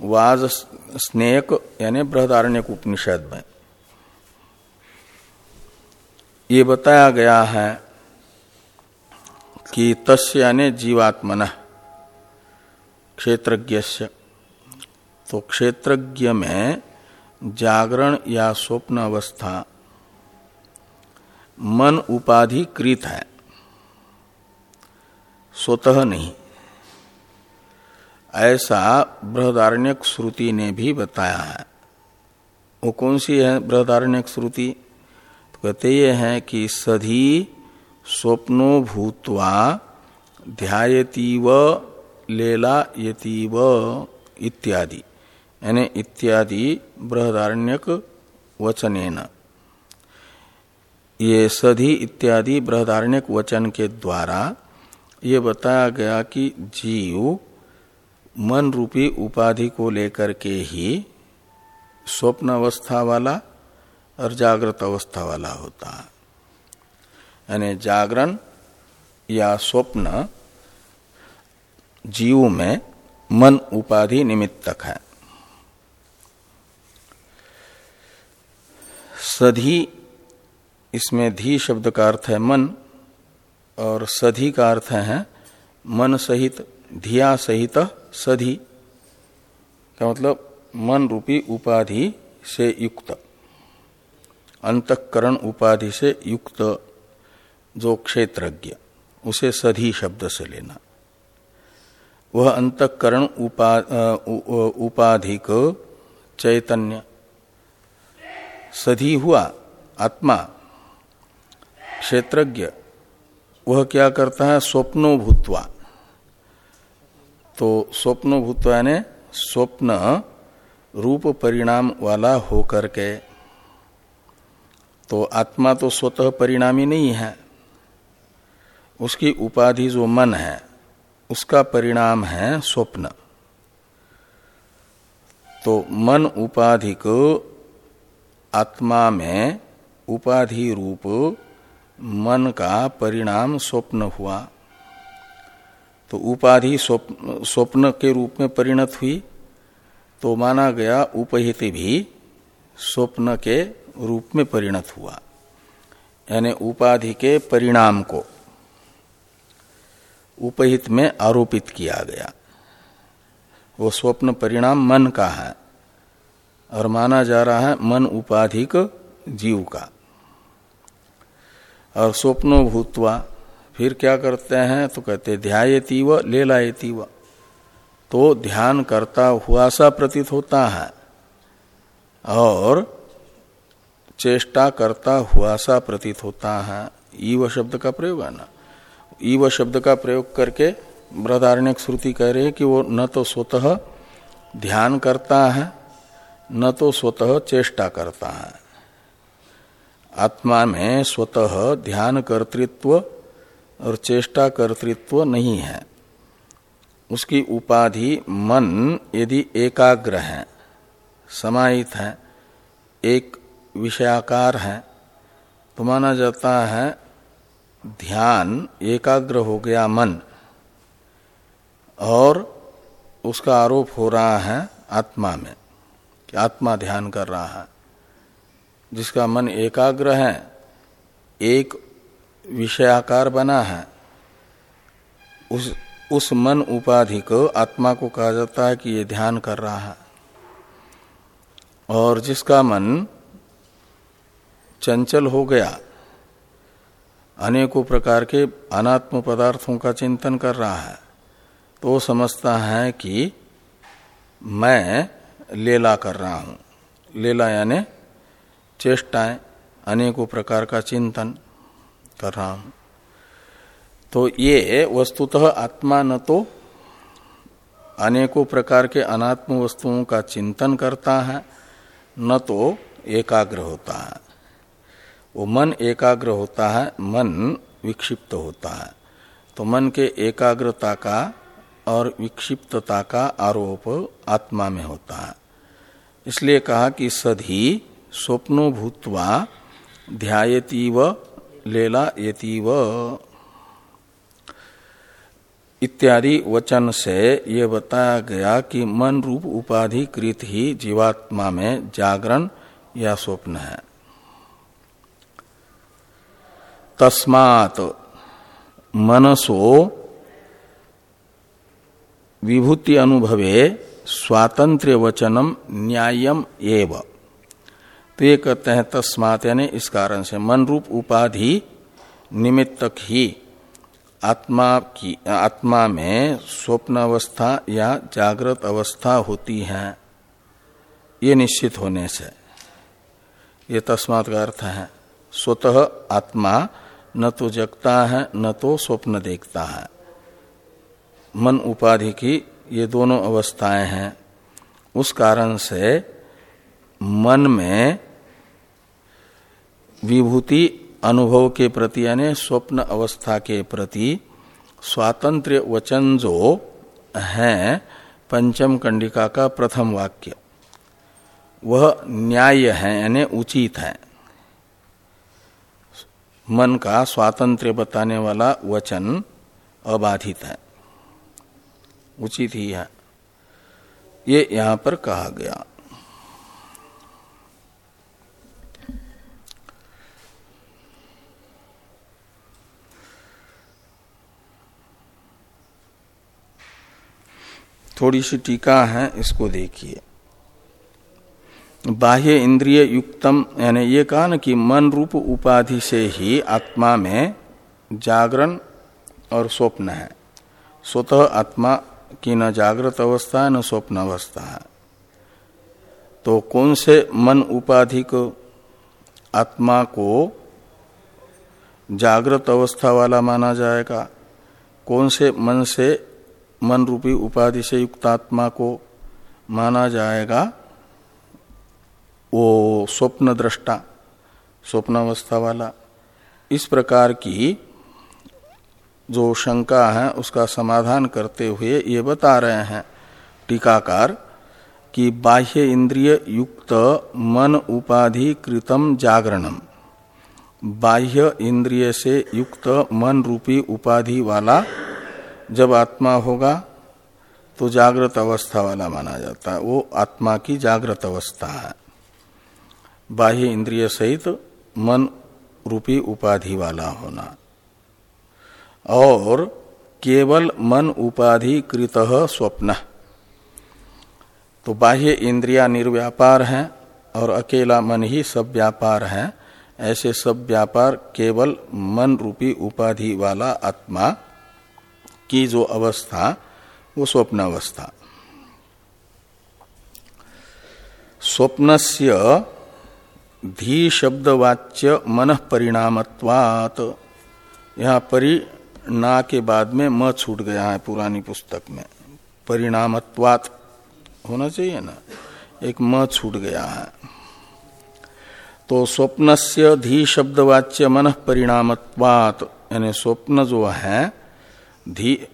वाज स्नेक यानी बृहदारण्य उपनिषद में। ये बताया गया है कि तस्य यानी जीवात्मन क्षेत्रज्ञ तो क्षेत्रज्ञ में जागरण या स्वप्न अवस्था। मन उपाधि कृत है। स्वतः नहीं। ऐसा बृहदारण्यक श्रुति ने भी बताया है। वो कौन सी है बृहदारण्यक श्रुति? तो कहते ये है कि सधी स्वप्नो भूतवा ध्यायतीव लेला यतीव इत्यादि। यानी इत्यादि बृहदारण्यक वचनेन। ये सधी इत्यादि बृहदारण्यक वचन के द्वारा ये बताया गया कि जीव मन रूपी उपाधि को लेकर के ही स्वप्न अवस्था वाला और जागृत अवस्था वाला होता है। यानी जागरण या स्वप्न जीव में मन उपाधि निमित्तक है। सधी इसमें धी शब्द का अर्थ है मन और सधी का अर्थ है मन सहित धिया सहित सधी का मतलब मन रूपी उपाधि से युक्त अंतकरण उपाधि से युक्त जो क्षेत्रज्ञ उसे सधी शब्द से लेना। वह अंतकरण उपा, उपाधिक चैतन्य सधी हुआ, आत्मा, क्षेत्रज्ञ, वह क्या करता है? स्वप्नो भूतवा तो स्वप्नो भूतवा ने स्वप्न रूप परिणाम वाला होकर के। तो आत्मा तो स्वतः परिणामी नहीं है। उसकी उपाधि जो मन है, उसका परिणाम है स्वप्न। तो मन उपाधि को आत्मा में उपाधि रूप मन का परिणाम स्वप्न हुआ। तो उपाधि स्वप्न के रूप में परिणत हुई तो माना गया उपहित भी स्वप्न के रूप में परिणत हुआ। यानी उपाधि के परिणाम को उपहित में आरोपित किया गया। वो स्वप्न परिणाम मन का है। और माना जा रहा है मन उपाधिक जीव का। और स्वप्नो भूतवा फिर क्या करते हैं? तो कहते ध्यायती व ले लेलायती व तो ध्यान करता हुआ सा प्रतीत होता है और चेष्टा करता हुआ सा प्रतीत होता है। ईव शब्द का प्रयोग है ना? ईव शब्द का प्रयोग करके बृहदारण्य श्रुति कह रहे हैं कि वो न तो स्वतः ध्यान करता है न तो स्वतः चेष्टा करता है। आत्मा में स्वतः ध्यान कर्तृत्व और चेष्टा कर्तृत्व नहीं है। उसकी उपाधि मन यदि एकाग्र है, समाहित है, एक विषयाकार है तो माना जाता है ध्यान एकाग्र हो गया मन और उसका आरोप हो रहा है आत्मा में। कि आत्मा ध्यान कर रहा है, जिसका मन एकाग्र है, एक विषयाकार बना है, उस उस मन उपाधि को आत्मा को कहा जाता है कि ये ध्यान कर रहा है। और जिसका मन चंचल हो गया, अनेकों प्रकार के अनात्म पदार्थों का चिंतन कर रहा है तो समझता है कि मैं लेला कर रहा हूँ। लेला यानी चेष्टाएँ, अनेकों प्रकार का चिंतन कर रहा हूँ। तो ये वस्तुतः आत्मा न तो अनेकों प्रकार के अनात्म वस्तुओं का चिंतन करता है, न तो एकाग्र होता है। वो मन एकाग्र होता है, मन विक्षिप्त होता है। तो मन के एकाग्रता का और विक्षिप्तता का आरोप आत्मा में होता है। इसलिए कहा कि सधी स्वप्नो भूतवा ध्यायतीव लेला यतीव इत्यादि वचन से ये बताया गया कि मन रूप उपाधि कृत ही जीवात्मा में जागरण या स्वप्न है। तस्मात मनसो विभूति अनुभवे स्वातंत्र वचनम न्यायम एव। तो ये कहते हैं तस्मात यानी इस कारण से मन रूप उपाधि निमित्तक ही आत्मा की, आत्मा में स्वप्न अवस्था या जागृत अवस्था होती है, ये निश्चित होने से। ये तस्मात का अर्थ है, स्वतः आत्मा न तो जगता है, न तो स्वप्न देखता है। मन उपाधि की ये दोनों अवस्थाएँ हैं, उस कारण से मन में विभूति अनुभव के प्रति यानी स्वप्न अवस्था के प्रति स्वातंत्र वचन जो है, पंचम कंडिका का प्रथम वाक्य, वह न्याय है यानी उचित है। मन का स्वातंत्र बताने वाला वचन अबाधित है। उचित ही है। ये यहाँ पर कहा गया। थोड़ी सी टीका है, इसको देखिए। बाह्य इंद्रिय युक्तम, यानी ये कहा न कि मन रूप उपाधि से ही आत्मा में जागरण और स्वप्न है। स्वतः आत्मा की न जागृत अवस्था है, न स्वप्न अवस्था है। तो कौन से मन उपाधि को आत्मा को जागृत अवस्था वाला माना जाएगा? कौन से मन से, मन रूपी उपाधि से युक्त आत्मा को माना जाएगा? वो स्वप्न दृष्टा, स्वप्न अवस्था वाला। इस प्रकार की जो शंका है, उसका समाधान करते हुए ये बता रहे हैं। टीकाकार, कि बाह्य इंद्रिय युक्त मन उपाधि कृतम जागरणम। बाह्य इंद्रिय से युक्त मन रूपी उपाधि वाला जब आत्मा होगा तो जागृत अवस्था वाला माना जाता है। वो आत्मा की जागृत अवस्था है। बाह्य इंद्रिय सहित मन रूपी उपाधि वाला होना। और केवल मन उपाधि कृत स्वप्न। तो बाह्य इंद्रिया निर्व्यापार हैं और अकेला मन ही सब व्यापार है। ऐसे सब व्यापार केवल मन रूपी उपाधि वाला आत्मा की जो अवस्था, वो स्वप्न अवस्था। स्वप्नस्य धी शब्दवाच्य मन परिणामत्वात। यहाँ परि ना के बाद में म छूट गया है पुरानी पुस्तक में। परिणामत्वात होना चाहिए ना। एक म छूट गया है। तो स्वप्न से धी शब्दवाच्य मन परिणामत्वात, यानी स्वप्न जो है, धी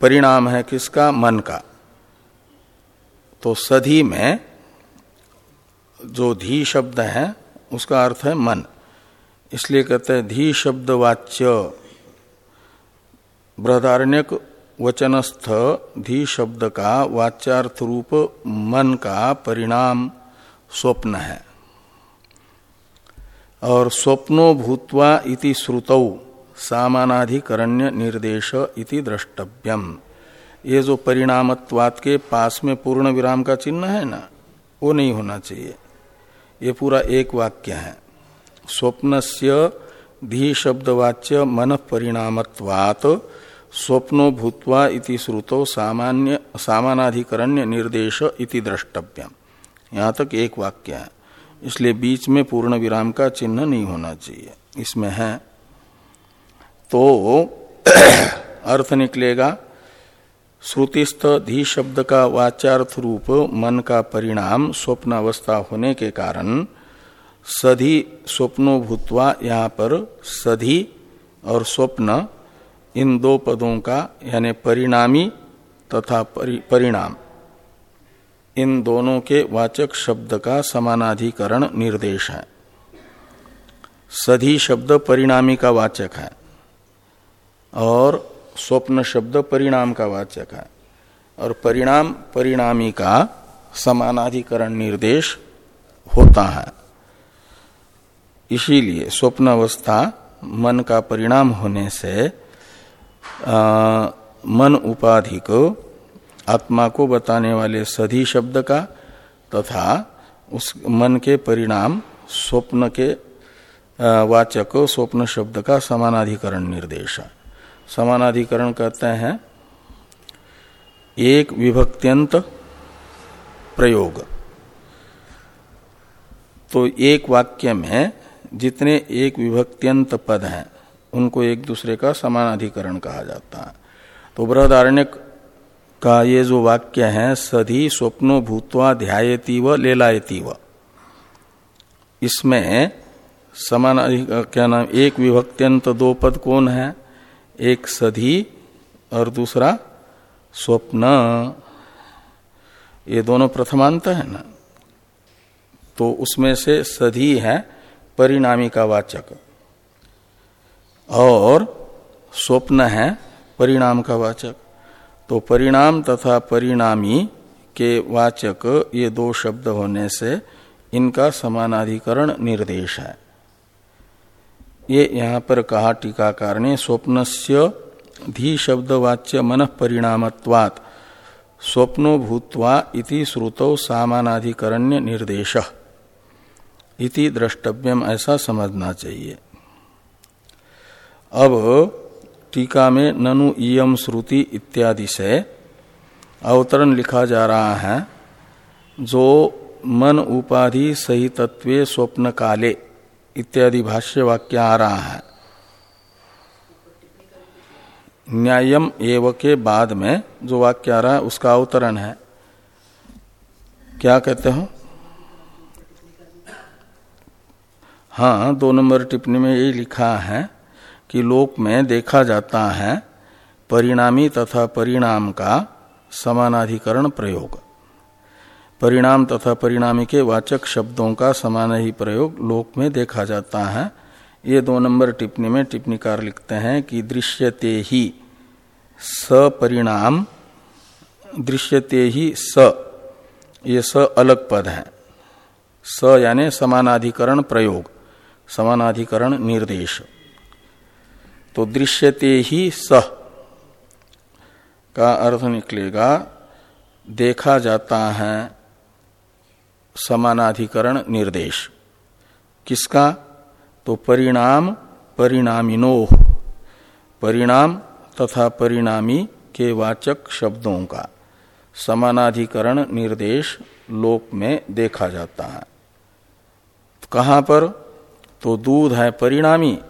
परिणाम है किसका? मन का। तो सधी में जो धी शब्द है, उसका अर्थ है मन। इसलिए कहते हैं धी शब्द वाच्य बृहदारण्यक वचनस्थ धी शब्द का वाच्यार्थ रूप मन का परिणाम स्वप्न है। और स्वप्नो भूतवा इति श्रुतौ सामानाधिकरण्य निर्देश इति द्रष्टव्यम। ये जो परिणामत्वात के पास में पूर्ण विराम का चिन्ह है ना, वो नहीं होना चाहिए। ये पूरा एक वाक्य है। स्वप्न से धी शब्दवाच्य मन परिणामत्वात स्वप्नो भूतवा इति श्रुतो सामान्य, सामानाधिकरण्य निर्देश इति द्रष्टव्यम। यहाँ तक एक वाक्य है। इसलिए बीच में पूर्ण विराम का चिन्ह नहीं होना चाहिए। इसमें है तो अर्थ निकलेगा, श्रुतिस्थ धी शब्द का वाचार्थ रूप मन का परिणाम स्वप्न अवस्था होने के कारण सधी स्वप्नो भूतवा यहाँ पर सधी और स्वप्न इन दो पदों का यानी परिणामी तथा परि, परिणाम। इन दोनों के वाचक शब्द का समानाधिकरण निर्देश है। सधी शब्द परिणामी का वाचक है और स्वप्न शब्द परिणाम का वाचक है और परिणाम परिणामी का समानाधिकरण निर्देश होता है। इसीलिए स्वप्न अवस्था मन का परिणाम होने से आ, मन उपाधि को आत्मा को बताने वाले सधी शब्द का तथा उस मन के परिणाम स्वप्न के वाचक स्वप्न शब्द का समानाधिकरण निर्देश। समानाधिकरण कहते हैं एक विभक्त्यंत प्रयोग। तो एक वाक्य में जितने एक विभक्त्यंत पद हैं उनको एक दूसरे का समानाधिकरण कहा जाता है। तो बृहदारण्य का ये जो वाक्य है, सधी स्वप्नो भूतवा ध्यायती व लेलायती व इसमें समान क्या नाम, एक विभक्त्यंत दो पद कौन है? एक सधी और दूसरा स्वप्न। ये दोनों प्रथमांत है ना? तो उसमें से सधी है परिणामी का वाचक। और स्वप्न है परिणाम का वाचक। तो परिणाम तथा परिणामी के वाचक ये दो शब्द होने से इनका समानाधिकरण निर्देश है। ये यहाँ पर कहा टीकाकार ने, स्वप्नस्य धी शब्द वाच्य मन परिणामत्वात् स्वप्नो भूतवा इति श्रुतौ सामानाधिकरण्य निर्देश। इति द्रष्टव्यम ऐसा समझना चाहिए। अब टीका में ननु इयम श्रुति इत्यादि से अवतरण लिखा जा रहा है, जो मन उपाधि सही तत्व स्वप्न काले इत्यादि भाष्य वाक्य आ रहा है। न्यायम एव के बाद में जो वाक्य आ रहा है, उसका अवतरण है। क्या कहते हो? हाँ दो नंबर टिप्पणी में यही लिखा है कि लोक में देखा जाता है, परिणामी तथा परिणाम का समानाधिकरण प्रयोग। परिणाम तथा परिणामी के वाचक शब्दों का समान ही प्रयोग लोक में देखा जाता है। ये दो नंबर टिप्पणी में टिप्पणीकार लिखते हैं कि दृश्यते ही सपरिणाम, दृश्यते ही स, ये स अलग पद है। स यानी समानाधिकरण प्रयोग, समानाधिकरण निर्देश। तो दृश्यते ही स का अर्थ निकलेगा, देखा जाता है समानाधिकरण निर्देश। किसका? तो परिणाम परिणामिनो। परिणाम तथा परिणामी के वाचक शब्दों का समानाधिकरण निर्देश लोक में देखा जाता है। कहाँ पर? तो दूध है परिणामी।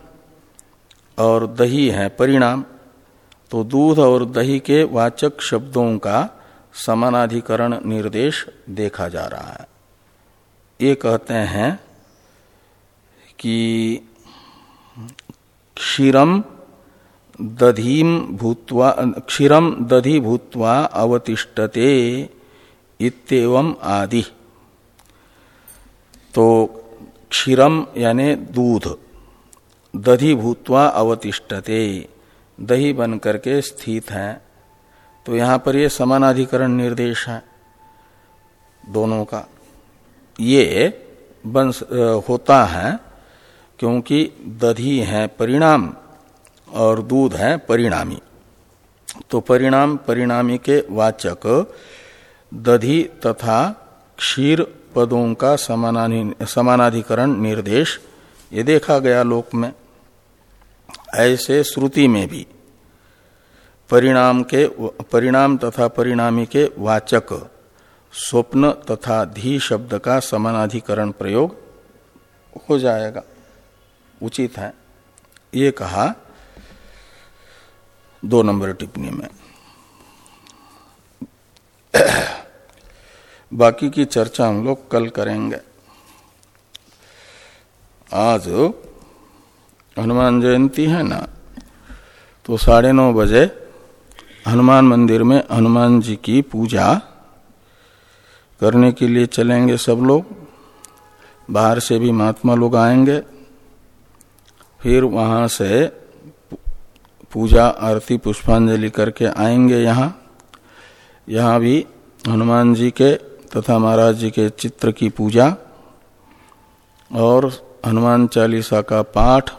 और दही है परिणाम। तो दूध और दही के वाचक शब्दों का समानाधिकरण निर्देश देखा जा रहा है। ये कहते हैं कि क्षीरम दधीम भूतवा, क्षीरम दधि भूतवा अवतिष्ठते इतम आदि। तो क्षीरम यानी दूध। दधि भूतवा अवतिष्ठते। दही बन करके स्थित है। तो यहाँ पर ये समानाधिकरण निर्देश है दोनों का। ये बन होता है क्योंकि दधी है परिणाम और दूध है परिणामी। तो परिणाम, परिणामी के वाचक दधी तथा क्षीर पदों का समानाधिकरण निर्देश ये देखा गया लोक में। ऐसे श्रुति में भी। परिणाम के परिणाम तथा परिणामी के वाचक, स्वप्न तथा धी शब्द का समानाधिकरण प्रयोग हो जाएगा। उचित है। ये कहा दो नंबर टिप्पणी में। बाकी की चर्चा हम लोग कल करेंगे। आज हनुमान जयंती है ना तो साढ़े नौ बजे हनुमान मंदिर में हनुमान जी की पूजा करने के लिए चलेंगे सब लोग। बाहर से भी महात्मा लोग आएँगे। फिर वहाँ से पूजा, आरती, पुष्पांजलि करके आएँगे यहाँ। यहाँ भी हनुमान जी के तथा महाराज जी के चित्र की पूजा और हनुमान चालीसा का पाठ